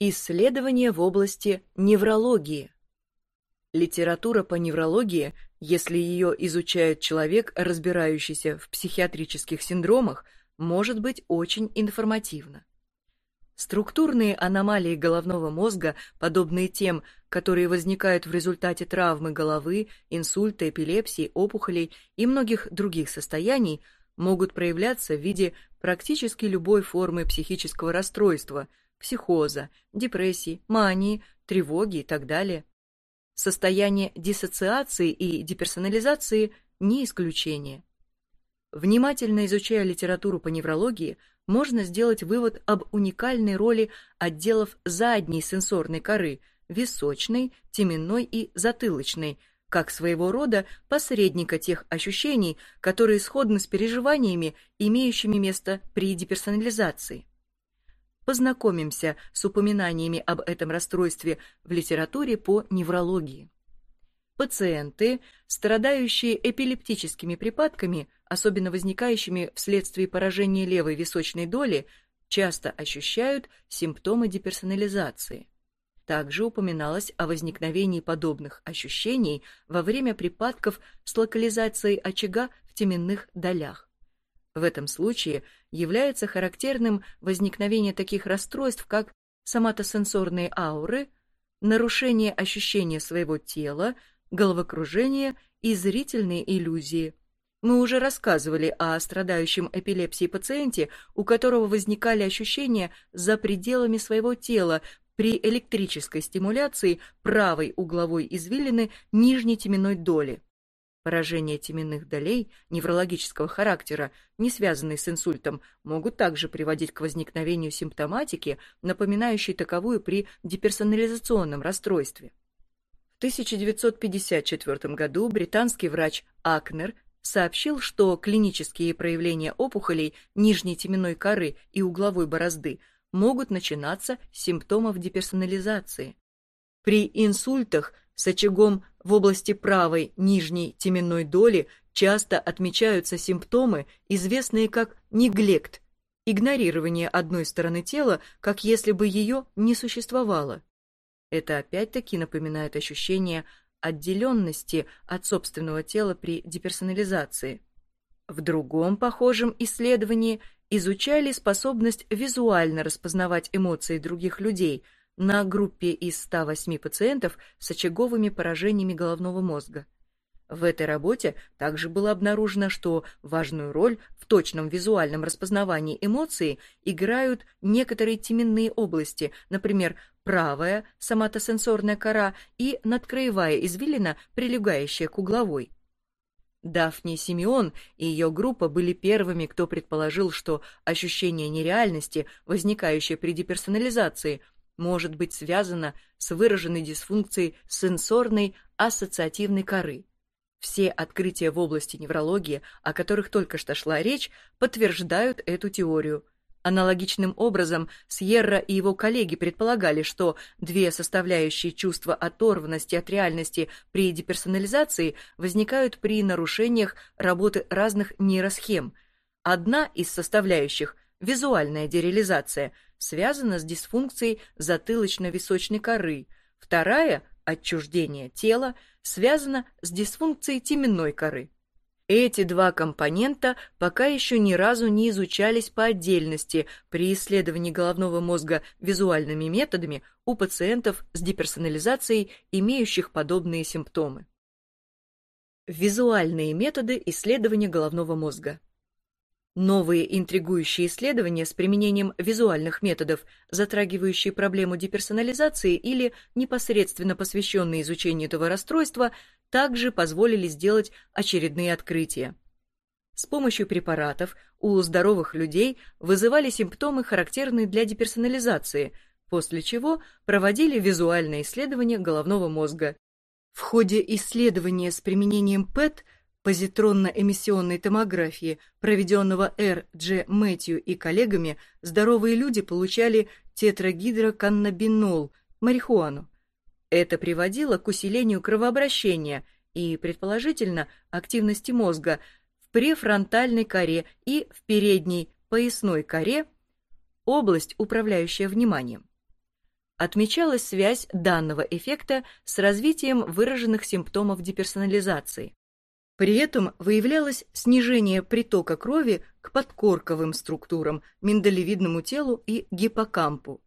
Исследования в области неврологии. Литература по неврологии, если ее изучает человек, разбирающийся в психиатрических синдромах, может быть очень информативна. Структурные аномалии головного мозга, подобные тем, которые возникают в результате травмы головы, инсульта, эпилепсии, опухолей и многих других состояний, могут проявляться в виде практически любой формы психического расстройства, психоза, депрессии, мании, тревоги и так далее. Состояние диссоциации и деперсонализации не исключение. Внимательно изучая литературу по неврологии, можно сделать вывод об уникальной роли отделов задней сенсорной коры, височной, теменной и затылочной, как своего рода посредника тех ощущений, которые сходны с переживаниями, имеющими место при деперсонализации. Познакомимся с упоминаниями об этом расстройстве в литературе по неврологии. Пациенты, страдающие эпилептическими припадками, особенно возникающими вследствие поражения левой височной доли, часто ощущают симптомы деперсонализации. Также упоминалось о возникновении подобных ощущений во время припадков с локализацией очага в теменных долях. В этом случае является характерным возникновение таких расстройств, как соматосенсорные ауры, нарушение ощущения своего тела, головокружение и зрительные иллюзии. Мы уже рассказывали о страдающем эпилепсией пациенте, у которого возникали ощущения за пределами своего тела при электрической стимуляции правой угловой извилины нижней теменной доли. Поражения теменных долей неврологического характера, не связанные с инсультом, могут также приводить к возникновению симптоматики, напоминающей таковую при деперсонализационном расстройстве. 1954 году британский врач Акнер сообщил, что клинические проявления опухолей нижней теменной коры и угловой борозды могут начинаться с симптомов деперсонализации. При инсультах с очагом в области правой нижней теменной доли часто отмечаются симптомы, известные как неглект, игнорирование одной стороны тела, как если бы ее не существовало. Это опять-таки напоминает ощущение отделенности от собственного тела при деперсонализации. В другом похожем исследовании изучали способность визуально распознавать эмоции других людей на группе из 108 пациентов с очаговыми поражениями головного мозга. В этой работе также было обнаружено, что важную роль в точном визуальном распознавании эмоций играют некоторые теменные области, например, правая соматосенсорная кора и надкраевая извилина, прилегающая к угловой. Дафни Симеон и ее группа были первыми, кто предположил, что ощущение нереальности, возникающее при деперсонализации, может быть связано с выраженной дисфункцией сенсорной ассоциативной коры. Все открытия в области неврологии, о которых только что шла речь, подтверждают эту теорию. Аналогичным образом Сьерра и его коллеги предполагали, что две составляющие чувства оторванности от реальности при деперсонализации возникают при нарушениях работы разных нейросхем. Одна из составляющих – визуальная дереализация – связана с дисфункцией затылочно-височной коры, вторая – отчуждение тела – связана с дисфункцией теменной коры. Эти два компонента пока еще ни разу не изучались по отдельности при исследовании головного мозга визуальными методами у пациентов с деперсонализацией, имеющих подобные симптомы. Визуальные методы исследования головного мозга. Новые интригующие исследования с применением визуальных методов, затрагивающие проблему деперсонализации или непосредственно посвященные изучению этого расстройства, также позволили сделать очередные открытия. С помощью препаратов у здоровых людей вызывали симптомы, характерные для деперсонализации, после чего проводили визуальное исследование головного мозга. В ходе исследования с применением ПЭТ – позитронно-эмиссионной томографии, проведенного Р. Дж. Мэтью и коллегами, здоровые люди получали тетрагидроканнабинол, марихуану. Это приводило к усилению кровообращения и, предположительно, активности мозга в префронтальной коре и в передней поясной коре, область, управляющая вниманием. отмечалась связь данного эффекта с развитием выраженных симптомов деперсонализации. При этом выявлялось снижение притока крови к подкорковым структурам, миндалевидному телу и гиппокампу.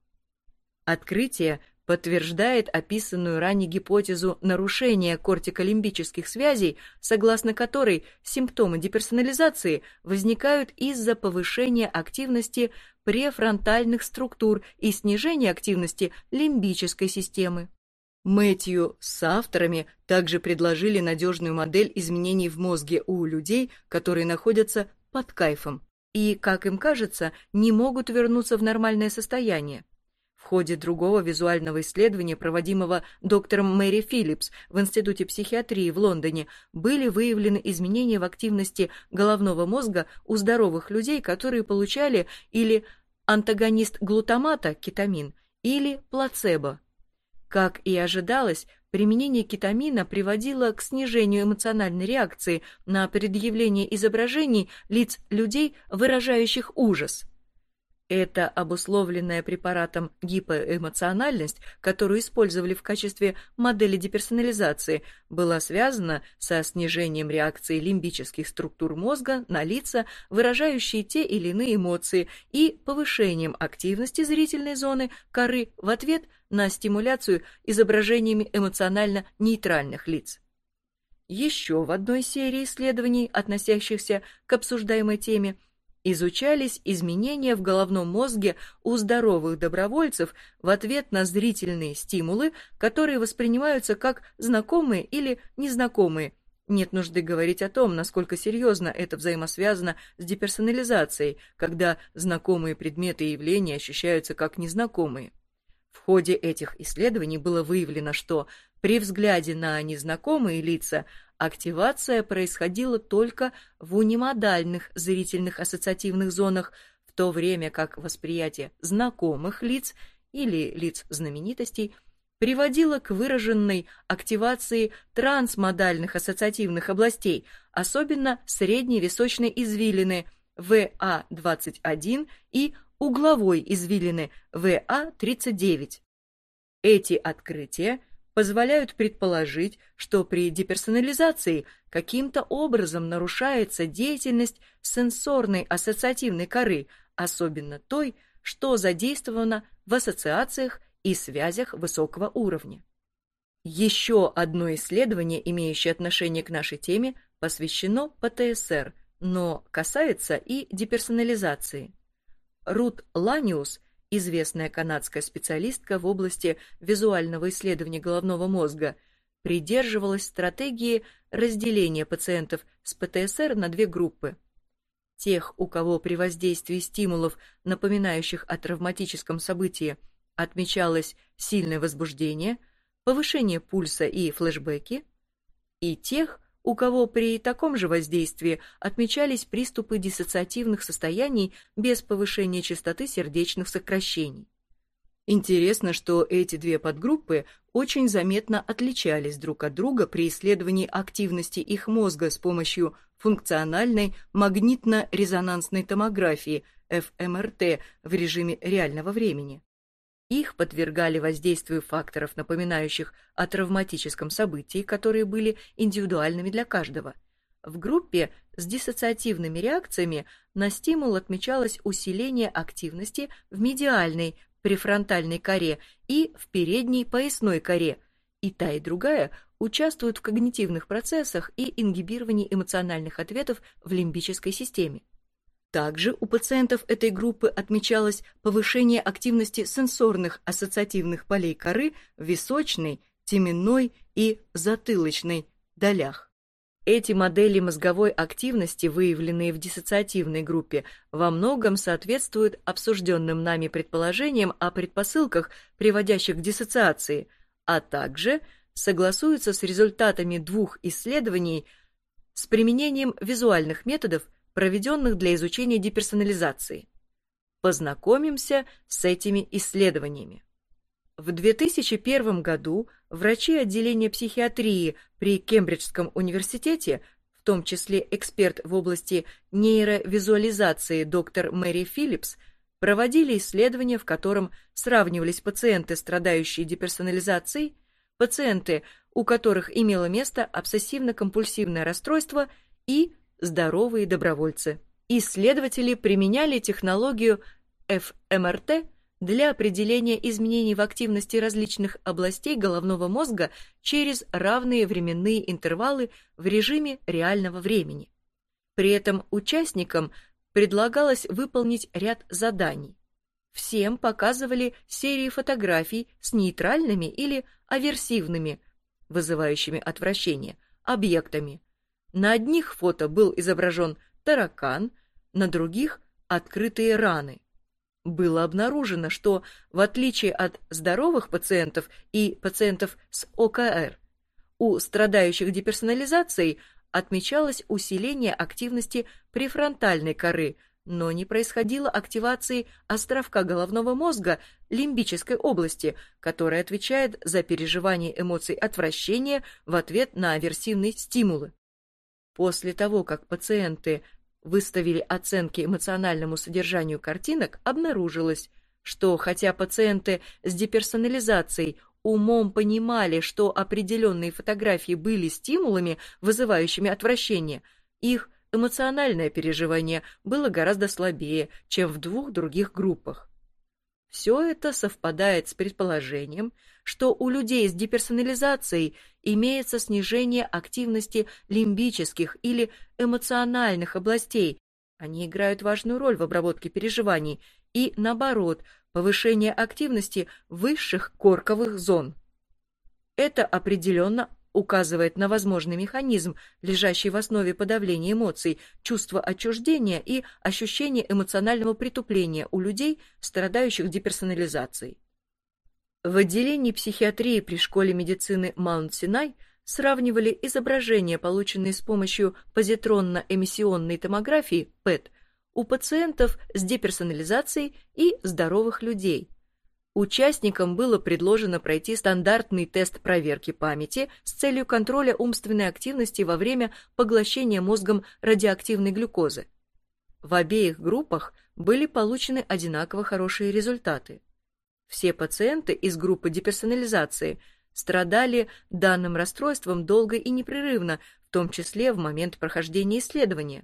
Открытие подтверждает описанную ранее гипотезу нарушения кортиколимбических связей, согласно которой симптомы деперсонализации возникают из-за повышения активности префронтальных структур и снижения активности лимбической системы. Мэтью с авторами также предложили надежную модель изменений в мозге у людей, которые находятся под кайфом и, как им кажется, не могут вернуться в нормальное состояние. В ходе другого визуального исследования, проводимого доктором Мэри Филлипс в Институте психиатрии в Лондоне, были выявлены изменения в активности головного мозга у здоровых людей, которые получали или антагонист глутамата, кетамин, или плацебо, как и ожидалось, применение кетамина приводило к снижению эмоциональной реакции на предъявление изображений лиц людей, выражающих ужас. Эта обусловленная препаратом гипоэмоциональность, которую использовали в качестве модели деперсонализации, была связана со снижением реакции лимбических структур мозга на лица, выражающие те или иные эмоции, и повышением активности зрительной зоны коры в ответ на стимуляцию изображениями эмоционально нейтральных лиц. Еще в одной серии исследований, относящихся к обсуждаемой теме, изучались изменения в головном мозге у здоровых добровольцев в ответ на зрительные стимулы, которые воспринимаются как знакомые или незнакомые. Нет нужды говорить о том, насколько серьезно это взаимосвязано с деперсонализацией, когда знакомые предметы и явления ощущаются как незнакомые. В ходе этих исследований было выявлено, что при взгляде на незнакомые лица активация происходила только в унимодальных зрительных ассоциативных зонах, в то время как восприятие знакомых лиц или лиц знаменитостей приводило к выраженной активации трансмодальных ассоциативных областей, особенно средней височной извилины ВА-21 и угловой извилины ВА-39. Эти открытия – позволяют предположить, что при деперсонализации каким-то образом нарушается деятельность сенсорной ассоциативной коры, особенно той, что задействована в ассоциациях и связях высокого уровня. Еще одно исследование, имеющее отношение к нашей теме, посвящено ПТСР, но касается и деперсонализации. Рут Ланиус – известная канадская специалистка в области визуального исследования головного мозга, придерживалась стратегии разделения пациентов с ПТСР на две группы. Тех, у кого при воздействии стимулов, напоминающих о травматическом событии, отмечалось сильное возбуждение, повышение пульса и флешбеки, и тех, у кого при таком же воздействии отмечались приступы диссоциативных состояний без повышения частоты сердечных сокращений. Интересно, что эти две подгруппы очень заметно отличались друг от друга при исследовании активности их мозга с помощью функциональной магнитно-резонансной томографии ФМРТ в режиме реального времени. Их подвергали воздействию факторов, напоминающих о травматическом событии, которые были индивидуальными для каждого. В группе с диссоциативными реакциями на стимул отмечалось усиление активности в медиальной префронтальной коре и в передней поясной коре. И та, и другая участвуют в когнитивных процессах и ингибировании эмоциональных ответов в лимбической системе. Также у пациентов этой группы отмечалось повышение активности сенсорных ассоциативных полей коры в височной, теменной и затылочной долях. Эти модели мозговой активности, выявленные в диссоциативной группе, во многом соответствуют обсужденным нами предположениям о предпосылках, приводящих к диссоциации, а также согласуются с результатами двух исследований с применением визуальных методов проведенных для изучения деперсонализации. Познакомимся с этими исследованиями. В 2001 году врачи отделения психиатрии при Кембриджском университете, в том числе эксперт в области нейровизуализации доктор Мэри Филлипс, проводили исследования, в котором сравнивались пациенты, страдающие деперсонализацией, пациенты, у которых имело место обсессивно-компульсивное расстройство и здоровые добровольцы. Исследователи применяли технологию ФМРТ для определения изменений в активности различных областей головного мозга через равные временные интервалы в режиме реального времени. При этом участникам предлагалось выполнить ряд заданий. Всем показывали серии фотографий с нейтральными или аверсивными, вызывающими отвращение, объектами. На одних фото был изображен таракан, на других – открытые раны. Было обнаружено, что, в отличие от здоровых пациентов и пациентов с ОКР, у страдающих деперсонализацией отмечалось усиление активности префронтальной коры, но не происходило активации островка головного мозга лимбической области, которая отвечает за переживание эмоций отвращения в ответ на аверсивные стимулы. После того, как пациенты выставили оценки эмоциональному содержанию картинок, обнаружилось, что хотя пациенты с деперсонализацией умом понимали, что определенные фотографии были стимулами, вызывающими отвращение, их эмоциональное переживание было гораздо слабее, чем в двух других группах. Все это совпадает с предположением, что у людей с деперсонализацией имеется снижение активности лимбических или эмоциональных областей. Они играют важную роль в обработке переживаний и, наоборот, повышение активности высших корковых зон. Это определенно указывает на возможный механизм, лежащий в основе подавления эмоций, чувство отчуждения и ощущение эмоционального притупления у людей, страдающих деперсонализацией. В отделении психиатрии при школе медицины Маунт-Синай сравнивали изображения, полученные с помощью позитронно-эмиссионной томографии ПЭТ, у пациентов с деперсонализацией и здоровых людей – Участникам было предложено пройти стандартный тест проверки памяти с целью контроля умственной активности во время поглощения мозгом радиоактивной глюкозы. В обеих группах были получены одинаково хорошие результаты. Все пациенты из группы деперсонализации страдали данным расстройством долго и непрерывно, в том числе в момент прохождения исследования.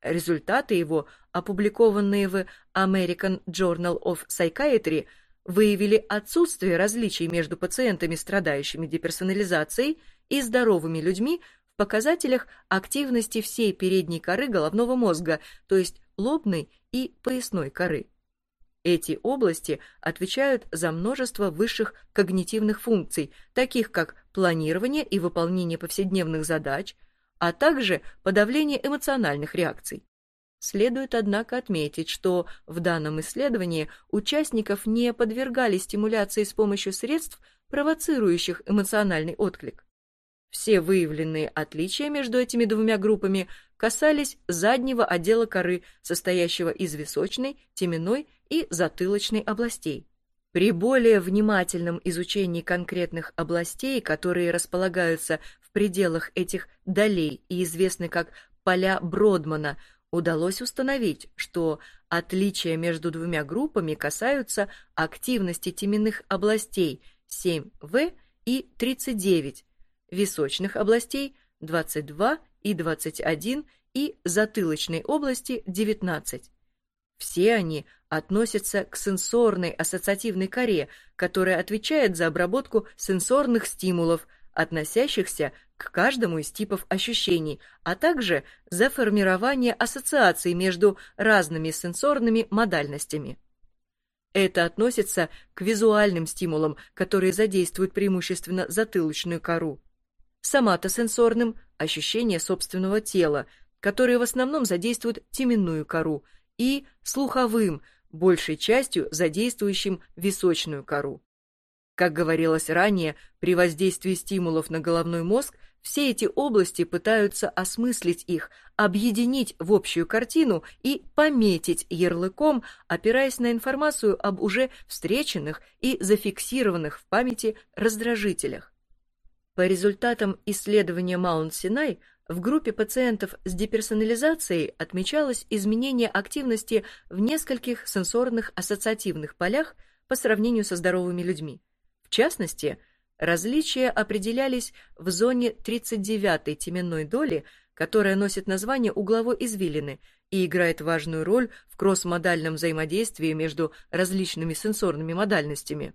Результаты его, опубликованные в American Journal of Psychiatry, выявили отсутствие различий между пациентами, страдающими деперсонализацией, и здоровыми людьми в показателях активности всей передней коры головного мозга, то есть лобной и поясной коры. Эти области отвечают за множество высших когнитивных функций, таких как планирование и выполнение повседневных задач, а также подавление эмоциональных реакций. Следует, однако, отметить, что в данном исследовании участников не подвергали стимуляции с помощью средств, провоцирующих эмоциональный отклик. Все выявленные отличия между этими двумя группами касались заднего отдела коры, состоящего из височной, теменной и затылочной областей. При более внимательном изучении конкретных областей, которые располагаются в пределах этих долей и известны как поля Бродмана – удалось установить, что отличия между двумя группами касаются активности теменных областей 7В и 39, височных областей 22 и 21 и затылочной области 19. Все они относятся к сенсорной ассоциативной коре, которая отвечает за обработку сенсорных стимулов, относящихся к каждому из типов ощущений, а также за формирование ассоциаций между разными сенсорными модальностями. Это относится к визуальным стимулам, которые задействуют преимущественно затылочную кору, соматосенсорным – ощущение собственного тела, которые в основном задействуют теменную кору, и слуховым – большей частью задействующим височную кору. Как говорилось ранее, при воздействии стимулов на головной мозг все эти области пытаются осмыслить их, объединить в общую картину и пометить ярлыком, опираясь на информацию об уже встреченных и зафиксированных в памяти раздражителях. По результатам исследования Маунт-Синай в группе пациентов с деперсонализацией отмечалось изменение активности в нескольких сенсорных ассоциативных полях по сравнению со здоровыми людьми. В частности, различия определялись в зоне 39-й теменной доли, которая носит название угловой извилины и играет важную роль в кросс-модальном взаимодействии между различными сенсорными модальностями.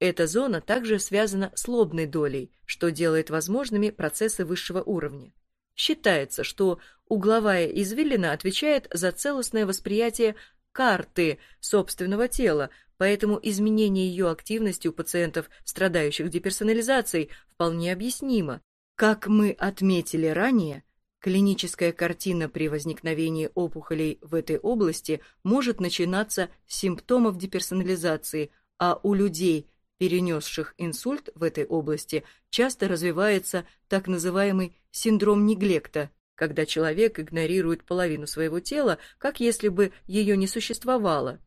Эта зона также связана с лобной долей, что делает возможными процессы высшего уровня. Считается, что угловая извилина отвечает за целостное восприятие карты собственного тела, поэтому изменение ее активности у пациентов, страдающих деперсонализацией, вполне объяснимо. Как мы отметили ранее, клиническая картина при возникновении опухолей в этой области может начинаться с симптомов деперсонализации, а у людей, перенесших инсульт в этой области, часто развивается так называемый синдром неглекта, когда человек игнорирует половину своего тела, как если бы ее не существовало.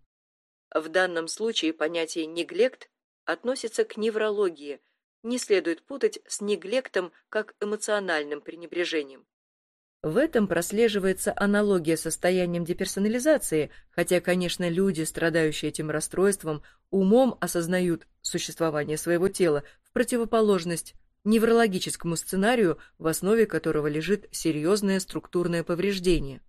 В данном случае понятие «неглект» относится к неврологии, не следует путать с неглектом как эмоциональным пренебрежением. В этом прослеживается аналогия с состоянием деперсонализации, хотя, конечно, люди, страдающие этим расстройством, умом осознают существование своего тела в противоположность неврологическому сценарию, в основе которого лежит серьезное структурное повреждение.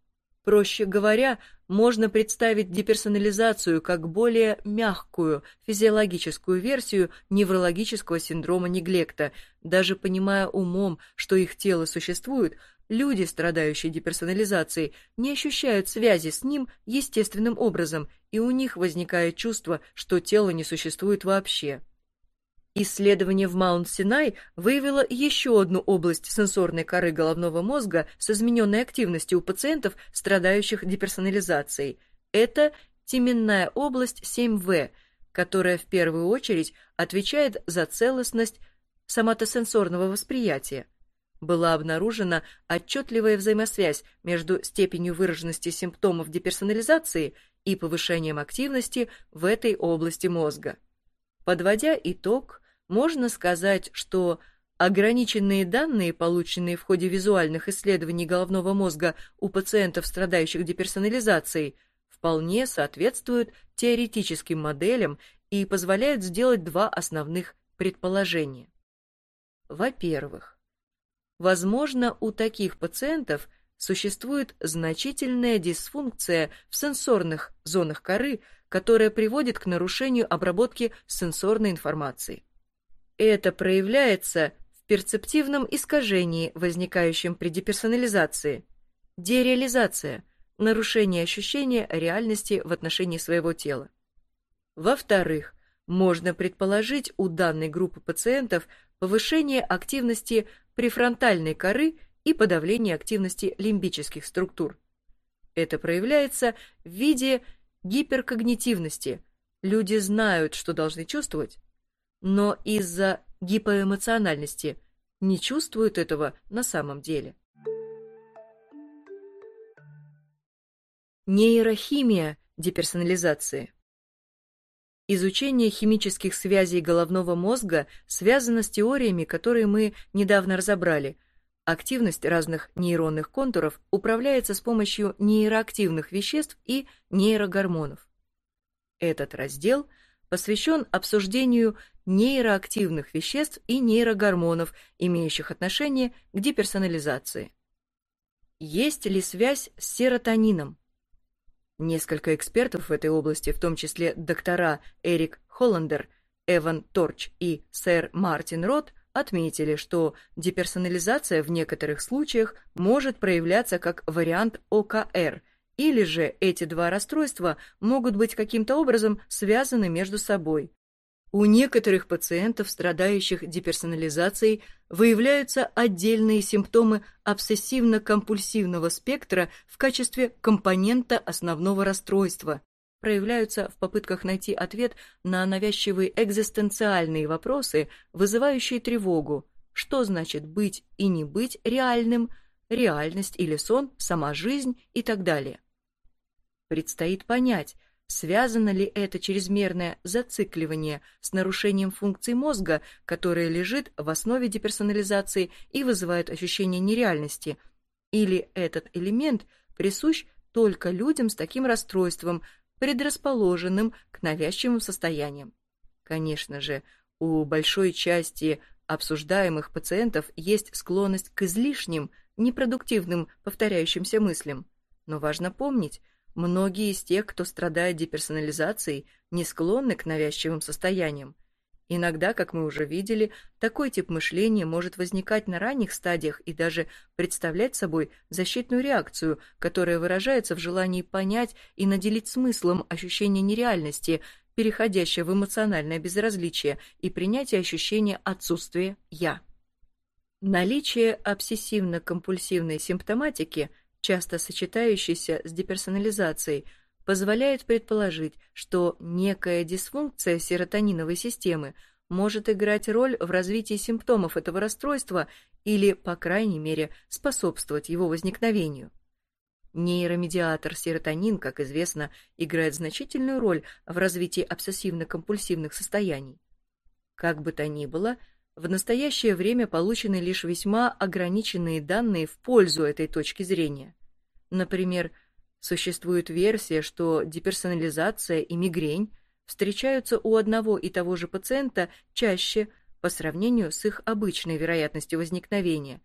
Проще говоря, можно представить деперсонализацию как более мягкую физиологическую версию неврологического синдрома неглекта. Даже понимая умом, что их тело существует, Люди, страдающие деперсонализацией, не ощущают связи с ним естественным образом, и у них возникает чувство, что тело не существует вообще. Исследование в Маунт-Синай выявило еще одну область сенсорной коры головного мозга с измененной активностью у пациентов, страдающих деперсонализацией. Это теменная область 7В, которая в первую очередь отвечает за целостность соматосенсорного восприятия была обнаружена отчетливая взаимосвязь между степенью выраженности симптомов деперсонализации и повышением активности в этой области мозга. Подводя итог, можно сказать, что ограниченные данные, полученные в ходе визуальных исследований головного мозга у пациентов, страдающих деперсонализацией, вполне соответствуют теоретическим моделям и позволяют сделать два основных предположения. Во-первых, Возможно, у таких пациентов существует значительная дисфункция в сенсорных зонах коры, которая приводит к нарушению обработки сенсорной информации. Это проявляется в перцептивном искажении, возникающем при деперсонализации, дереализация, нарушение ощущения реальности в отношении своего тела. Во-вторых, можно предположить у данной группы пациентов повышение активности префронтальной коры и подавление активности лимбических структур. Это проявляется в виде гиперкогнитивности. Люди знают, что должны чувствовать, но из-за гипоэмоциональности не чувствуют этого на самом деле. Нейрохимия деперсонализации Изучение химических связей головного мозга связано с теориями, которые мы недавно разобрали. Активность разных нейронных контуров управляется с помощью нейроактивных веществ и нейрогормонов. Этот раздел посвящен обсуждению нейроактивных веществ и нейрогормонов, имеющих отношение к деперсонализации. Есть ли связь с серотонином? Несколько экспертов в этой области, в том числе доктора Эрик Холландер, Эван Торч и сэр Мартин Рот, отметили, что деперсонализация в некоторых случаях может проявляться как вариант ОКР, или же эти два расстройства могут быть каким-то образом связаны между собой. У некоторых пациентов, страдающих деперсонализацией, выявляются отдельные симптомы обсессивно-компульсивного спектра в качестве компонента основного расстройства, проявляются в попытках найти ответ на навязчивые экзистенциальные вопросы, вызывающие тревогу. Что значит быть и не быть реальным, реальность или сон, сама жизнь и так далее. Предстоит понять, Связано ли это чрезмерное зацикливание с нарушением функций мозга, которое лежит в основе деперсонализации и вызывает ощущение нереальности, или этот элемент присущ только людям с таким расстройством, предрасположенным к навязчивым состояниям? Конечно же, у большой части обсуждаемых пациентов есть склонность к излишним, непродуктивным повторяющимся мыслям. Но важно помнить, многие из тех, кто страдает деперсонализацией, не склонны к навязчивым состояниям. Иногда, как мы уже видели, такой тип мышления может возникать на ранних стадиях и даже представлять собой защитную реакцию, которая выражается в желании понять и наделить смыслом ощущение нереальности, переходящее в эмоциональное безразличие и принятие ощущения отсутствия «я». Наличие обсессивно-компульсивной симптоматики, часто сочетающейся с деперсонализацией, позволяет предположить, что некая дисфункция серотониновой системы может играть роль в развитии симптомов этого расстройства или, по крайней мере, способствовать его возникновению. Нейромедиатор серотонин, как известно, играет значительную роль в развитии обсессивно-компульсивных состояний. Как бы то ни было, в настоящее время получены лишь весьма ограниченные данные в пользу этой точки зрения. Например, существует версия, что деперсонализация и мигрень встречаются у одного и того же пациента чаще по сравнению с их обычной вероятностью возникновения.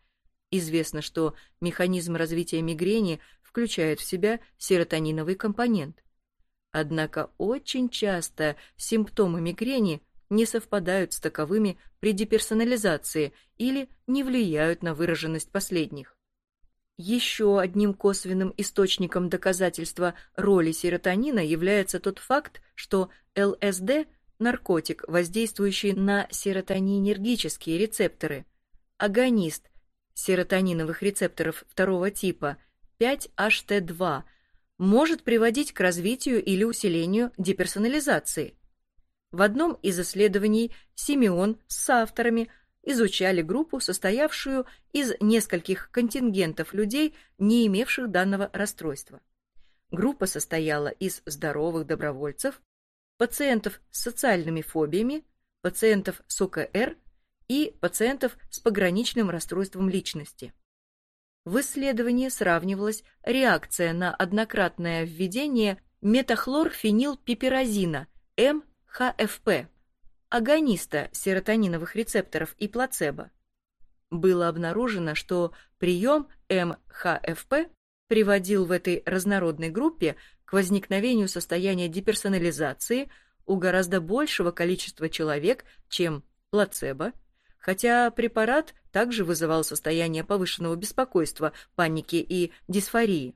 Известно, что механизм развития мигрени включает в себя серотониновый компонент. Однако очень часто симптомы мигрени не совпадают с таковыми при деперсонализации или не влияют на выраженность последних. Еще одним косвенным источником доказательства роли серотонина является тот факт, что ЛСД – наркотик, воздействующий на серотонинергические рецепторы, агонист серотониновых рецепторов второго типа – 5HT2 может приводить к развитию или усилению деперсонализации. В одном из исследований Симеон с авторами изучали группу, состоявшую из нескольких контингентов людей, не имевших данного расстройства. Группа состояла из здоровых добровольцев, пациентов с социальными фобиями, пациентов с ОКР и пациентов с пограничным расстройством личности. В исследовании сравнивалась реакция на однократное введение метахлорфенилпиперазина, МХФП, агониста серотониновых рецепторов и плацебо. Было обнаружено, что прием МХФП приводил в этой разнородной группе к возникновению состояния деперсонализации у гораздо большего количества человек, чем плацебо, хотя препарат также вызывал состояние повышенного беспокойства, паники и дисфории.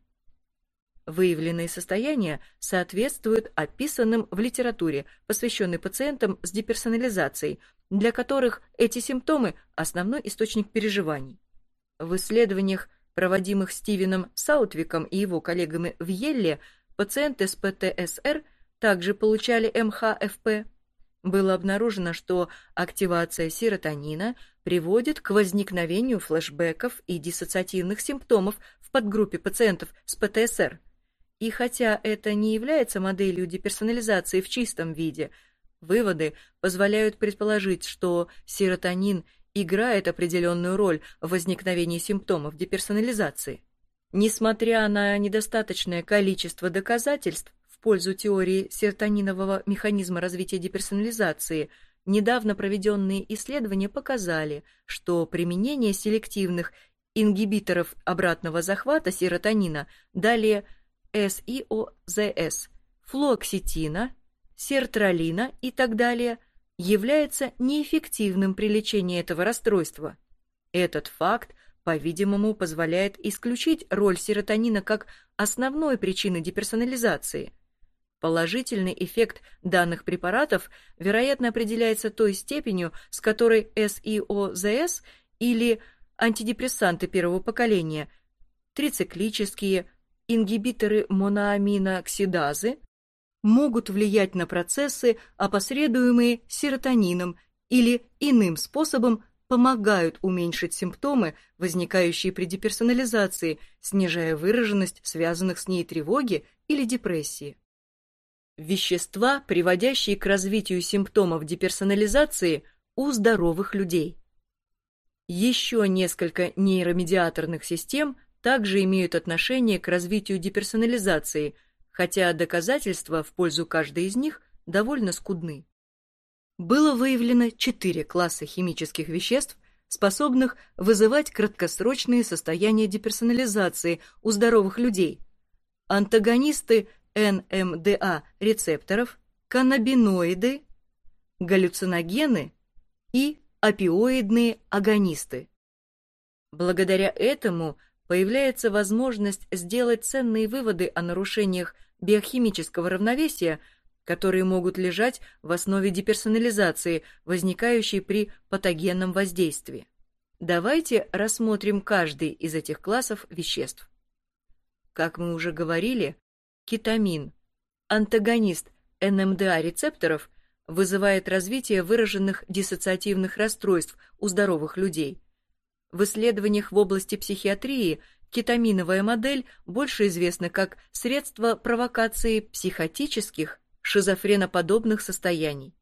Выявленные состояния соответствуют описанным в литературе, посвященной пациентам с деперсонализацией, для которых эти симптомы – основной источник переживаний. В исследованиях, проводимых Стивеном Саутвиком и его коллегами в Йелле, пациенты с ПТСР также получали МХФП, было обнаружено, что активация серотонина приводит к возникновению флешбеков и диссоциативных симптомов в подгруппе пациентов с ПТСР. И хотя это не является моделью деперсонализации в чистом виде, выводы позволяют предположить, что серотонин играет определенную роль в возникновении симптомов деперсонализации. Несмотря на недостаточное количество доказательств, пользу теории серотонинового механизма развития деперсонализации, недавно проведенные исследования показали, что применение селективных ингибиторов обратного захвата серотонина, далее СИОЗС, флуоксетина, сертралина и так далее, является неэффективным при лечении этого расстройства. Этот факт, по-видимому, позволяет исключить роль серотонина как основной причины деперсонализации – Положительный эффект данных препаратов, вероятно, определяется той степенью, с которой СИОЗС или антидепрессанты первого поколения, трициклические, ингибиторы моноаминоксидазы, могут влиять на процессы, опосредуемые серотонином или иным способом помогают уменьшить симптомы, возникающие при деперсонализации, снижая выраженность связанных с ней тревоги или депрессии. Вещества, приводящие к развитию симптомов деперсонализации у здоровых людей. Еще несколько нейромедиаторных систем также имеют отношение к развитию деперсонализации, хотя доказательства в пользу каждой из них довольно скудны. Было выявлено четыре класса химических веществ, способных вызывать краткосрочные состояния деперсонализации у здоровых людей. Антагонисты НМДА рецепторов, каннабиноиды, галлюциногены и опиоидные агонисты. Благодаря этому появляется возможность сделать ценные выводы о нарушениях биохимического равновесия, которые могут лежать в основе деперсонализации, возникающей при патогенном воздействии. Давайте рассмотрим каждый из этих классов веществ. Как мы уже говорили, кетамин, антагонист НМДА рецепторов, вызывает развитие выраженных диссоциативных расстройств у здоровых людей. В исследованиях в области психиатрии кетаминовая модель больше известна как средство провокации психотических, шизофреноподобных состояний.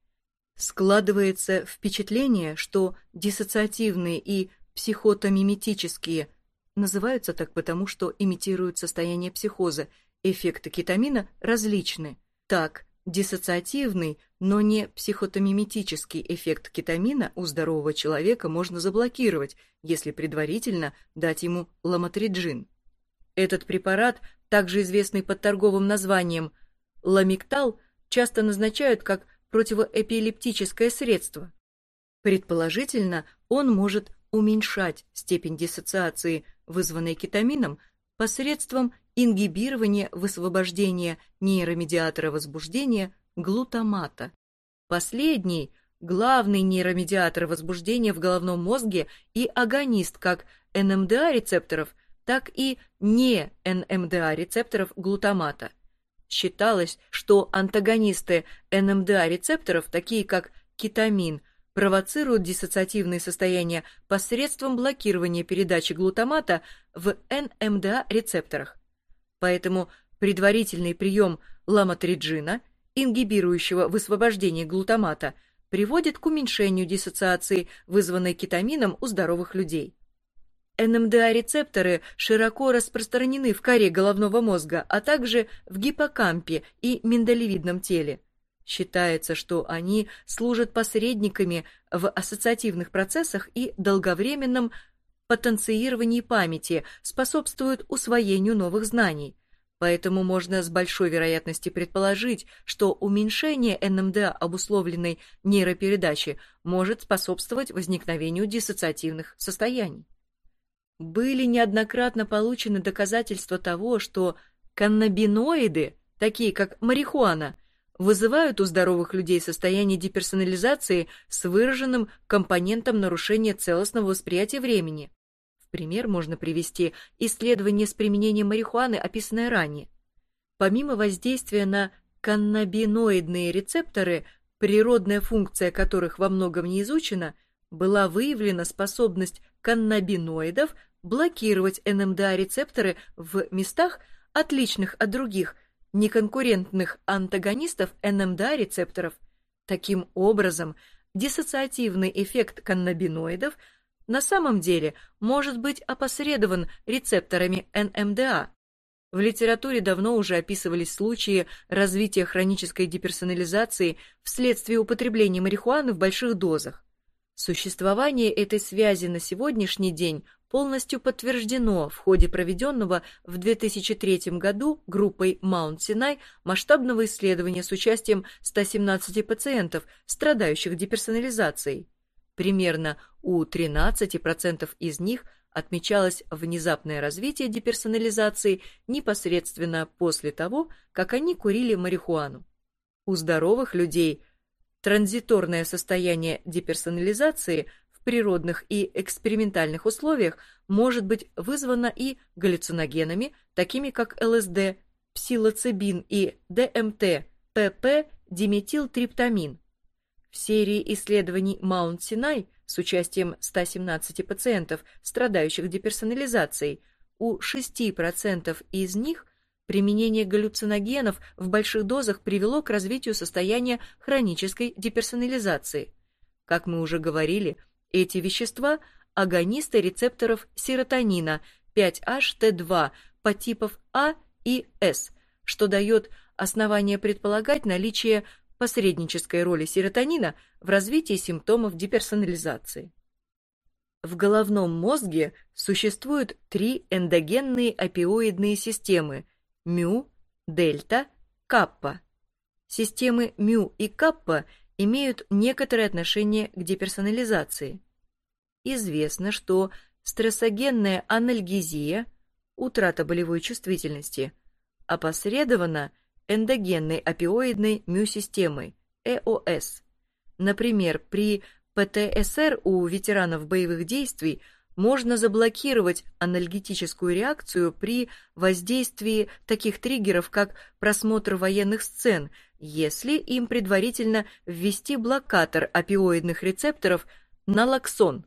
Складывается впечатление, что диссоциативные и психотомиметические называются так потому, что имитируют состояние психоза, эффекты кетамина различны. Так, Диссоциативный, но не психотомиметический эффект кетамина у здорового человека можно заблокировать, если предварительно дать ему ламотриджин. Этот препарат, также известный под торговым названием ламиктал, часто назначают как противоэпилептическое средство. Предположительно, он может уменьшать степень диссоциации, вызванной кетамином, посредством ингибирование высвобождения нейромедиатора возбуждения глутамата. Последний – главный нейромедиатор возбуждения в головном мозге и агонист как НМДА рецепторов, так и не НМДА рецепторов глутамата. Считалось, что антагонисты НМДА рецепторов, такие как кетамин, провоцируют диссоциативные состояния посредством блокирования передачи глутамата в НМДА рецепторах. Поэтому предварительный прием ламотриджина, ингибирующего высвобождение глутамата, приводит к уменьшению диссоциации, вызванной кетамином у здоровых людей. НМДА-рецепторы широко распространены в коре головного мозга, а также в гиппокампе и миндалевидном теле. Считается, что они служат посредниками в ассоциативных процессах и долговременном потенцировании памяти способствуют усвоению новых знаний. Поэтому можно с большой вероятностью предположить, что уменьшение НМДА обусловленной нейропередачи может способствовать возникновению диссоциативных состояний. Были неоднократно получены доказательства того, что каннабиноиды, такие как марихуана, вызывают у здоровых людей состояние деперсонализации с выраженным компонентом нарушения целостного восприятия времени пример можно привести исследование с применением марихуаны, описанное ранее. Помимо воздействия на каннабиноидные рецепторы, природная функция которых во многом не изучена, была выявлена способность каннабиноидов блокировать НМДА-рецепторы в местах, отличных от других, неконкурентных антагонистов НМДА-рецепторов. Таким образом, диссоциативный эффект каннабиноидов – на самом деле может быть опосредован рецепторами НМДА. В литературе давно уже описывались случаи развития хронической деперсонализации вследствие употребления марихуаны в больших дозах. Существование этой связи на сегодняшний день полностью подтверждено в ходе проведенного в 2003 году группой Sinai масштабного исследования с участием 117 пациентов, страдающих деперсонализацией. Примерно у 13% из них отмечалось внезапное развитие деперсонализации непосредственно после того, как они курили марихуану. У здоровых людей транзиторное состояние деперсонализации в природных и экспериментальных условиях может быть вызвано и галлюциногенами, такими как ЛСД, псилоцибин и ДМТ, ПП, диметилтриптамин, в серии исследований Маунт-Синай с участием 117 пациентов, страдающих деперсонализацией, у 6% из них применение галлюциногенов в больших дозах привело к развитию состояния хронической деперсонализации. Как мы уже говорили, эти вещества – агонисты рецепторов серотонина 5-HT2 подтипов А и С, что дает основание предполагать наличие посреднической роли серотонина в развитии симптомов деперсонализации. В головном мозге существуют три эндогенные опиоидные системы – МЮ, дельта, каппа. Системы МЮ и каппа имеют некоторое отношение к деперсонализации. Известно, что стрессогенная анальгезия, утрата болевой чувствительности, опосредована эндогенной опиоидной МЮ-системой, ЭОС. Например, при ПТСР у ветеранов боевых действий можно заблокировать анальгетическую реакцию при воздействии таких триггеров, как просмотр военных сцен, если им предварительно ввести блокатор опиоидных рецепторов налоксон.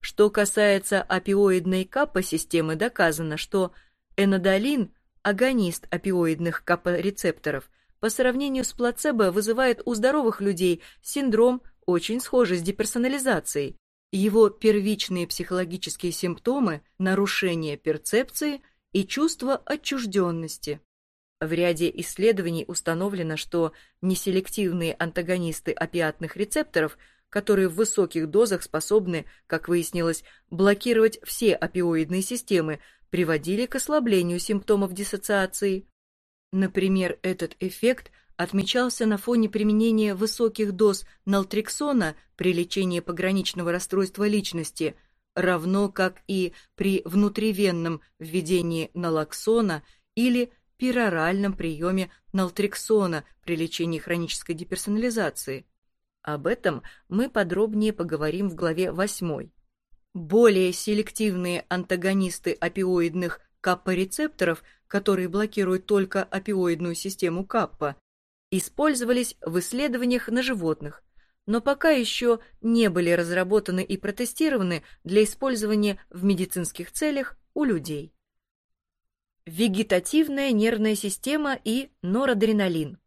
Что касается опиоидной каппа-системы, доказано, что энодолин, агонист опиоидных каппа-рецепторов, по сравнению с плацебо вызывает у здоровых людей синдром очень схожи с деперсонализацией. Его первичные психологические симптомы – нарушение перцепции и чувство отчужденности. В ряде исследований установлено, что неселективные антагонисты опиатных рецепторов, которые в высоких дозах способны, как выяснилось, блокировать все опиоидные системы, приводили к ослаблению симптомов диссоциации. Например, этот эффект отмечался на фоне применения высоких доз нaltrексона при лечении пограничного расстройства личности, равно как и при внутривенном введении налоксона или пероральном приеме нalтрексона при лечении хронической деперсонализации. Об этом мы подробнее поговорим в главе 8. Более селективные антагонисты опиоидных каппа-рецепторов, которые блокируют только опиоидную систему каппа, использовались в исследованиях на животных, но пока еще не были разработаны и протестированы для использования в медицинских целях у людей. Вегетативная нервная система и норадреналин.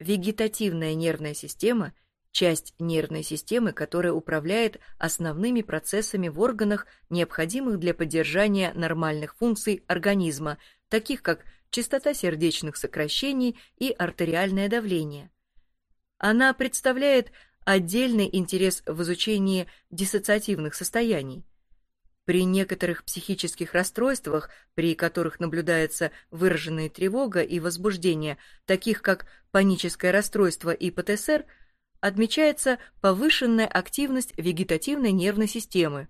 Вегетативная нервная система – часть нервной системы, которая управляет основными процессами в органах, необходимых для поддержания нормальных функций организма, таких как частота сердечных сокращений и артериальное давление. Она представляет отдельный интерес в изучении диссоциативных состояний. При некоторых психических расстройствах, при которых наблюдается выраженная тревога и возбуждение, таких как паническое расстройство и ПТСР, отмечается повышенная активность вегетативной нервной системы.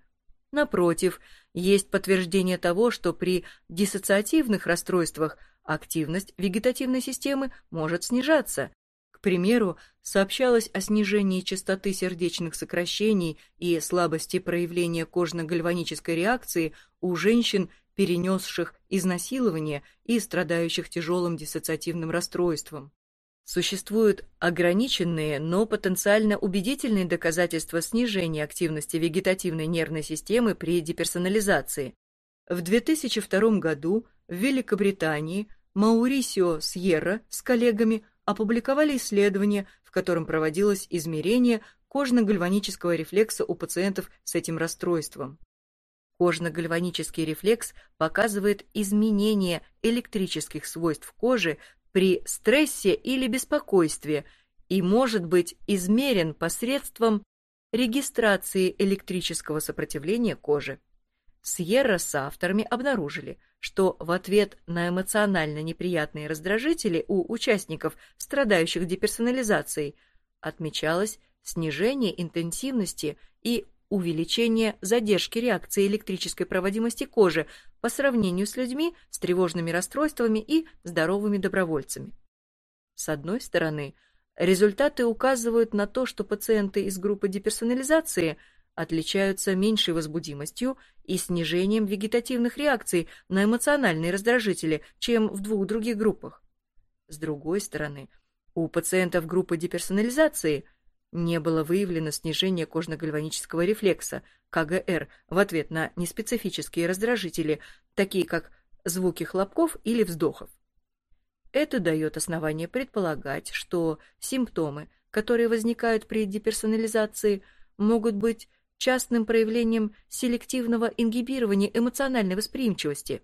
Напротив, есть подтверждение того, что при диссоциативных расстройствах активность вегетативной системы может снижаться. К примеру, сообщалось о снижении частоты сердечных сокращений и слабости проявления кожно-гальванической реакции у женщин, перенесших изнасилование и страдающих тяжелым диссоциативным расстройством. Существуют ограниченные, но потенциально убедительные доказательства снижения активности вегетативной нервной системы при деперсонализации. В 2002 году в Великобритании Маурисио Сьерра с коллегами опубликовали исследование, в котором проводилось измерение кожно-гальванического рефлекса у пациентов с этим расстройством. Кожно-гальванический рефлекс показывает изменение электрических свойств кожи при стрессе или беспокойстве и может быть измерен посредством регистрации электрического сопротивления кожи. Сьерра с авторами обнаружили, что в ответ на эмоционально неприятные раздражители у участников, страдающих деперсонализацией, отмечалось снижение интенсивности и увеличение задержки реакции электрической проводимости кожи по сравнению с людьми с тревожными расстройствами и здоровыми добровольцами. С одной стороны, результаты указывают на то, что пациенты из группы деперсонализации отличаются меньшей возбудимостью и снижением вегетативных реакций на эмоциональные раздражители, чем в двух других группах. С другой стороны, у пациентов группы деперсонализации – не было выявлено снижение кожно-гальванического рефлекса, КГР, в ответ на неспецифические раздражители, такие как звуки хлопков или вздохов. Это дает основание предполагать, что симптомы, которые возникают при деперсонализации, могут быть частным проявлением селективного ингибирования эмоциональной восприимчивости.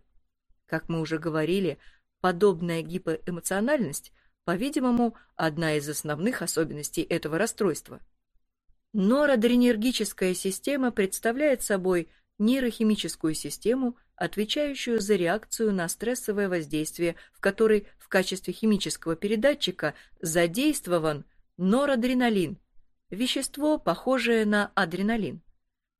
Как мы уже говорили, подобная гипоэмоциональность, по-видимому, одна из основных особенностей этого расстройства. Норадренергическая система представляет собой нейрохимическую систему, отвечающую за реакцию на стрессовое воздействие, в которой в качестве химического передатчика задействован норадреналин, вещество, похожее на адреналин.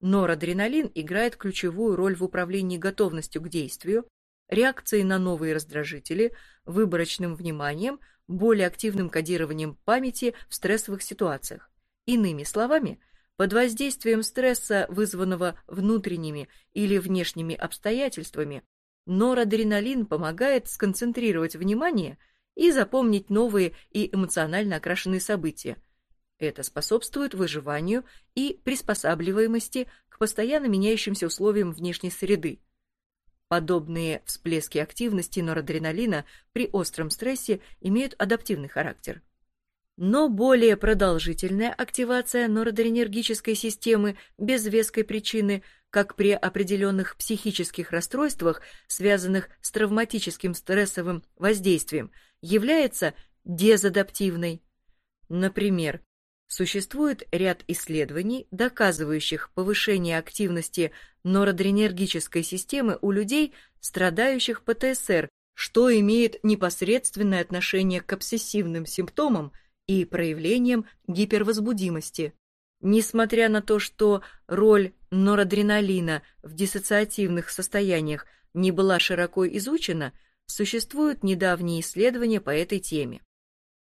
Норадреналин играет ключевую роль в управлении готовностью к действию, реакцией на новые раздражители, выборочным вниманием, более активным кодированием памяти в стрессовых ситуациях. Иными словами, под воздействием стресса, вызванного внутренними или внешними обстоятельствами, норадреналин помогает сконцентрировать внимание и запомнить новые и эмоционально окрашенные события. Это способствует выживанию и приспосабливаемости к постоянно меняющимся условиям внешней среды. Подобные всплески активности норадреналина при остром стрессе имеют адаптивный характер. Но более продолжительная активация норадренергической системы без веской причины, как при определенных психических расстройствах, связанных с травматическим стрессовым воздействием, является дезадаптивной. Например, существует ряд исследований, доказывающих повышение активности норадренергической системы у людей, страдающих ПТСР, что имеет непосредственное отношение к обсессивным симптомам – и проявлением гипервозбудимости. Несмотря на то, что роль норадреналина в диссоциативных состояниях не была широко изучена, существуют недавние исследования по этой теме.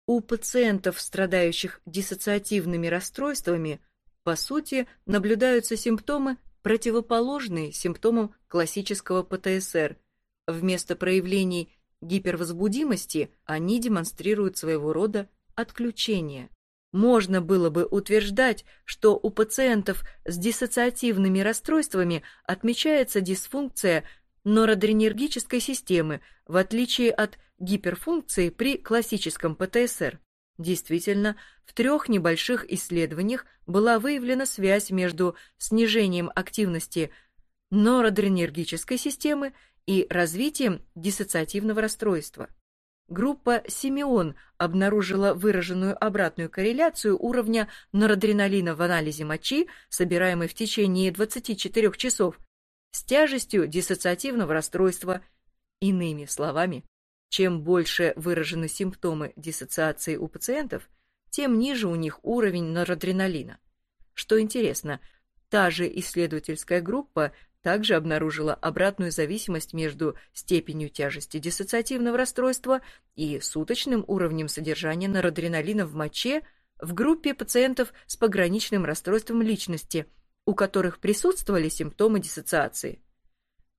У пациентов, страдающих диссоциативными расстройствами, по сути, наблюдаются симптомы, противоположные симптомам классического ПТСР. Вместо проявлений гипервозбудимости они демонстрируют своего рода отключения. Можно было бы утверждать, что у пациентов с диссоциативными расстройствами отмечается дисфункция норадренергической системы, в отличие от гиперфункции при классическом ПТСР. Действительно, в трех небольших исследованиях была выявлена связь между снижением активности норадренергической системы и развитием диссоциативного расстройства. Группа «Симеон» обнаружила выраженную обратную корреляцию уровня норадреналина в анализе мочи, собираемой в течение 24 часов, с тяжестью диссоциативного расстройства. Иными словами, чем больше выражены симптомы диссоциации у пациентов, тем ниже у них уровень норадреналина. Что интересно, та же исследовательская группа также обнаружила обратную зависимость между степенью тяжести диссоциативного расстройства и суточным уровнем содержания норадреналина в моче в группе пациентов с пограничным расстройством личности, у которых присутствовали симптомы диссоциации.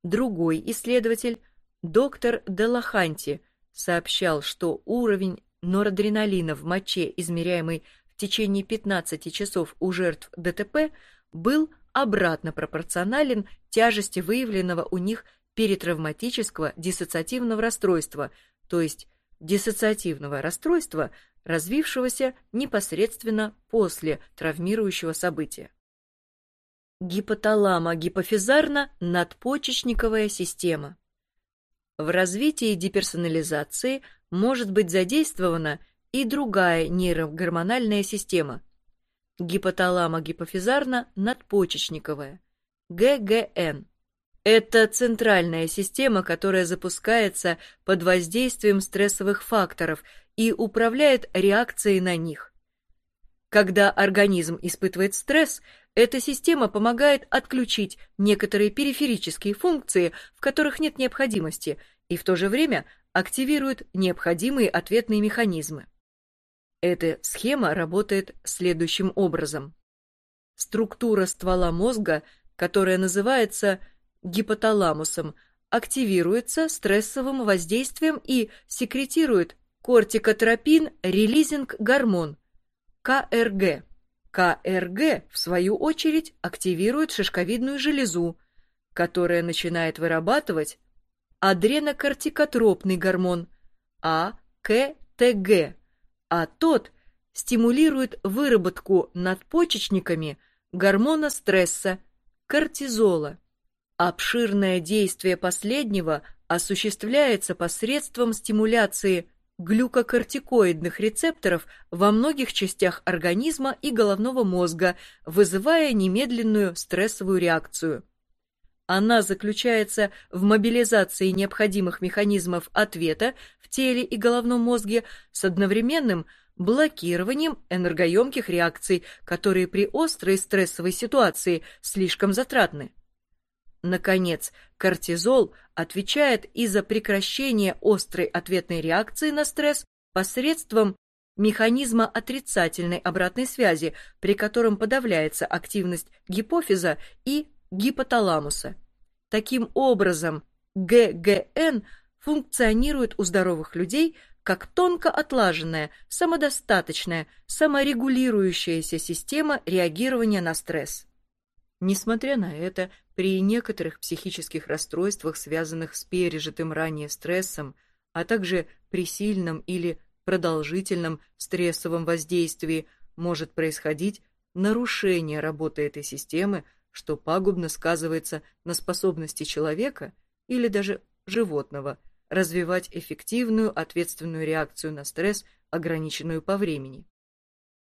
Другой исследователь, доктор Делаханти, сообщал, что уровень норадреналина в моче, измеряемый в течение 15 часов у жертв ДТП, был обратно пропорционален тяжести выявленного у них перетравматического диссоциативного расстройства, то есть диссоциативного расстройства, развившегося непосредственно после травмирующего события. Гипоталамо-гипофизарно-надпочечниковая система. В развитии деперсонализации может быть задействована и другая нейрогормональная система – гипоталамо-гипофизарно-надпочечниковая, ГГН. Это центральная система, которая запускается под воздействием стрессовых факторов и управляет реакцией на них. Когда организм испытывает стресс, эта система помогает отключить некоторые периферические функции, в которых нет необходимости, и в то же время активирует необходимые ответные механизмы. Эта схема работает следующим образом. Структура ствола мозга, которая называется гипоталамусом, активируется стрессовым воздействием и секретирует кортикотропин-релизинг-гормон, КРГ. КРГ, в свою очередь, активирует шишковидную железу, которая начинает вырабатывать адренокортикотропный гормон АКТГ, а тот стимулирует выработку надпочечниками гормона стресса кортизола. Обширное действие последнего осуществляется посредством стимуляции глюкокортикоидных рецепторов во многих частях организма и головного мозга, вызывая немедленную стрессовую реакцию. Она заключается в мобилизации необходимых механизмов ответа в теле и головном мозге с одновременным блокированием энергоемких реакций, которые при острой стрессовой ситуации слишком затратны. Наконец, кортизол отвечает и за прекращение острой ответной реакции на стресс посредством механизма отрицательной обратной связи, при котором подавляется активность гипофиза и гипоталамуса. Таким образом, ГГН функционирует у здоровых людей как тонко отлаженная, самодостаточная, саморегулирующаяся система реагирования на стресс. Несмотря на это, при некоторых психических расстройствах, связанных с пережитым ранее стрессом, а также при сильном или продолжительном стрессовом воздействии может происходить нарушение работы этой системы, что пагубно сказывается на способности человека или даже животного развивать эффективную ответственную реакцию на стресс, ограниченную по времени.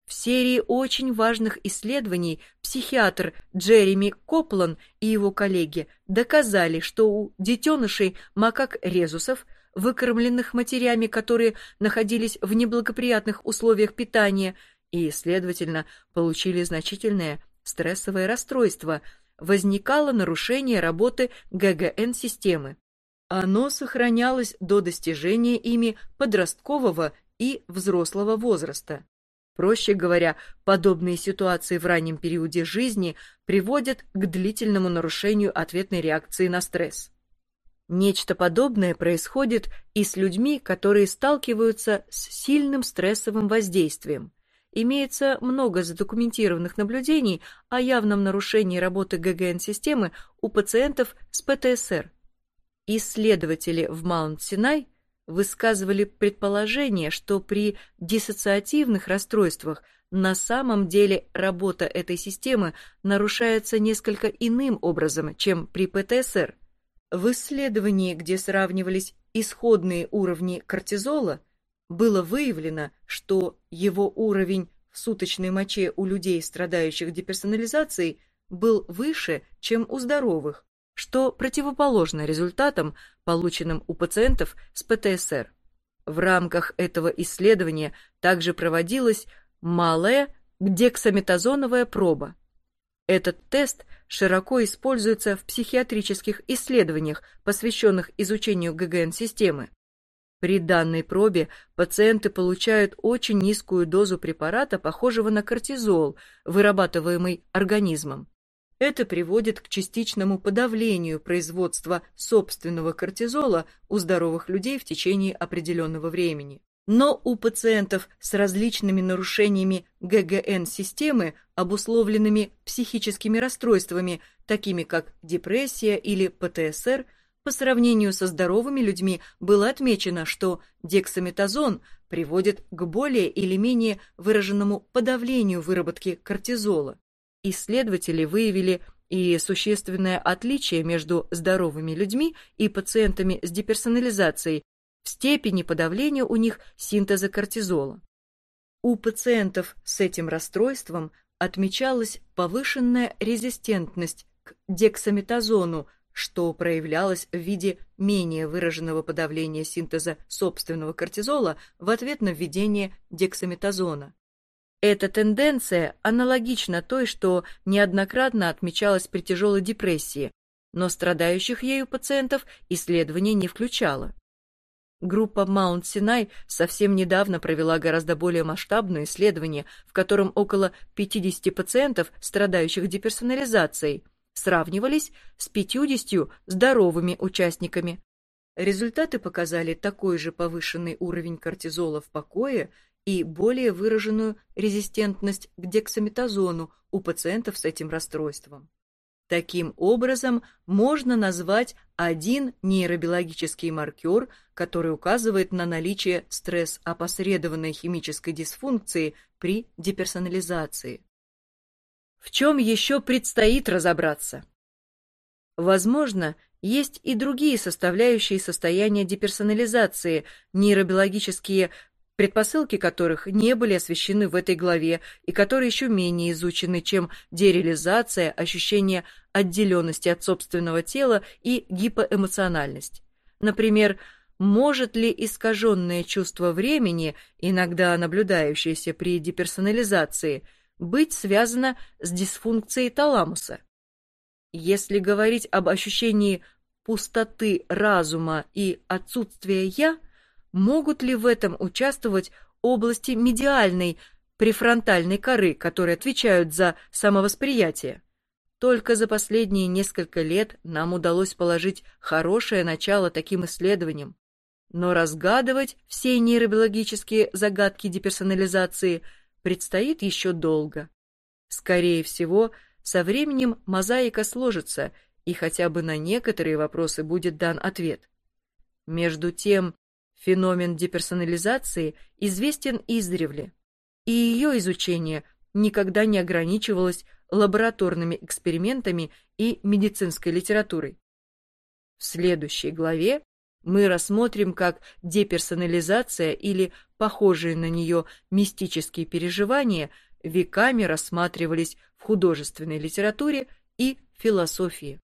В серии очень важных исследований психиатр Джереми Коплан и его коллеги доказали, что у детенышей макак-резусов, выкормленных матерями, которые находились в неблагоприятных условиях питания и, следовательно, получили значительное стрессовое расстройство, возникало нарушение работы ГГН-системы. Оно сохранялось до достижения ими подросткового и взрослого возраста. Проще говоря, подобные ситуации в раннем периоде жизни приводят к длительному нарушению ответной реакции на стресс. Нечто подобное происходит и с людьми, которые сталкиваются с сильным стрессовым воздействием. Имеется много задокументированных наблюдений о явном нарушении работы ГГН-системы у пациентов с ПТСР. Исследователи в Маунт-Синай – высказывали предположение, что при диссоциативных расстройствах на самом деле работа этой системы нарушается несколько иным образом, чем при ПТСР. В исследовании, где сравнивались исходные уровни кортизола, было выявлено, что его уровень в суточной моче у людей, страдающих деперсонализацией, был выше, чем у здоровых, что противоположно результатам, полученным у пациентов с ПТСР. В рамках этого исследования также проводилась малая дексаметазоновая проба. Этот тест широко используется в психиатрических исследованиях, посвященных изучению ГГН-системы. При данной пробе пациенты получают очень низкую дозу препарата, похожего на кортизол, вырабатываемый организмом. Это приводит к частичному подавлению производства собственного кортизола у здоровых людей в течение определенного времени. Но у пациентов с различными нарушениями ГГН-системы, обусловленными психическими расстройствами, такими как депрессия или ПТСР, по сравнению со здоровыми людьми было отмечено, что дексаметазон приводит к более или менее выраженному подавлению выработки кортизола. Исследователи выявили и существенное отличие между здоровыми людьми и пациентами с деперсонализацией в степени подавления у них синтеза кортизола. У пациентов с этим расстройством отмечалась повышенная резистентность к дексаметазону, что проявлялось в виде менее выраженного подавления синтеза собственного кортизола в ответ на введение дексаметазона. Эта тенденция аналогична той, что неоднократно отмечалась при тяжелой депрессии, но страдающих ею пациентов исследование не включало. Группа Маунт Синай совсем недавно провела гораздо более масштабное исследование, в котором около 50 пациентов, страдающих деперсонализацией, сравнивались с 50 здоровыми участниками. Результаты показали такой же повышенный уровень кортизола в покое и более выраженную резистентность к дексаметазону у пациентов с этим расстройством. Таким образом, можно назвать один нейробиологический маркер, который указывает на наличие стресс-опосредованной химической дисфункции при деперсонализации. В чем еще предстоит разобраться? Возможно, есть и другие составляющие состояния деперсонализации, нейробиологические предпосылки которых не были освещены в этой главе и которые еще менее изучены, чем дереализация, ощущение отделенности от собственного тела и гипоэмоциональность. Например, может ли искаженное чувство времени, иногда наблюдающееся при деперсонализации, быть связано с дисфункцией таламуса? Если говорить об ощущении пустоты разума и отсутствия «я», могут ли в этом участвовать области медиальной префронтальной коры, которые отвечают за самовосприятие? Только за последние несколько лет нам удалось положить хорошее начало таким исследованиям. Но разгадывать все нейробиологические загадки деперсонализации предстоит еще долго. Скорее всего, со временем мозаика сложится, и хотя бы на некоторые вопросы будет дан ответ. Между тем, Феномен деперсонализации известен издревле, и ее изучение никогда не ограничивалось лабораторными экспериментами и медицинской литературой. В следующей главе мы рассмотрим, как деперсонализация или похожие на нее мистические переживания веками рассматривались в художественной литературе и философии.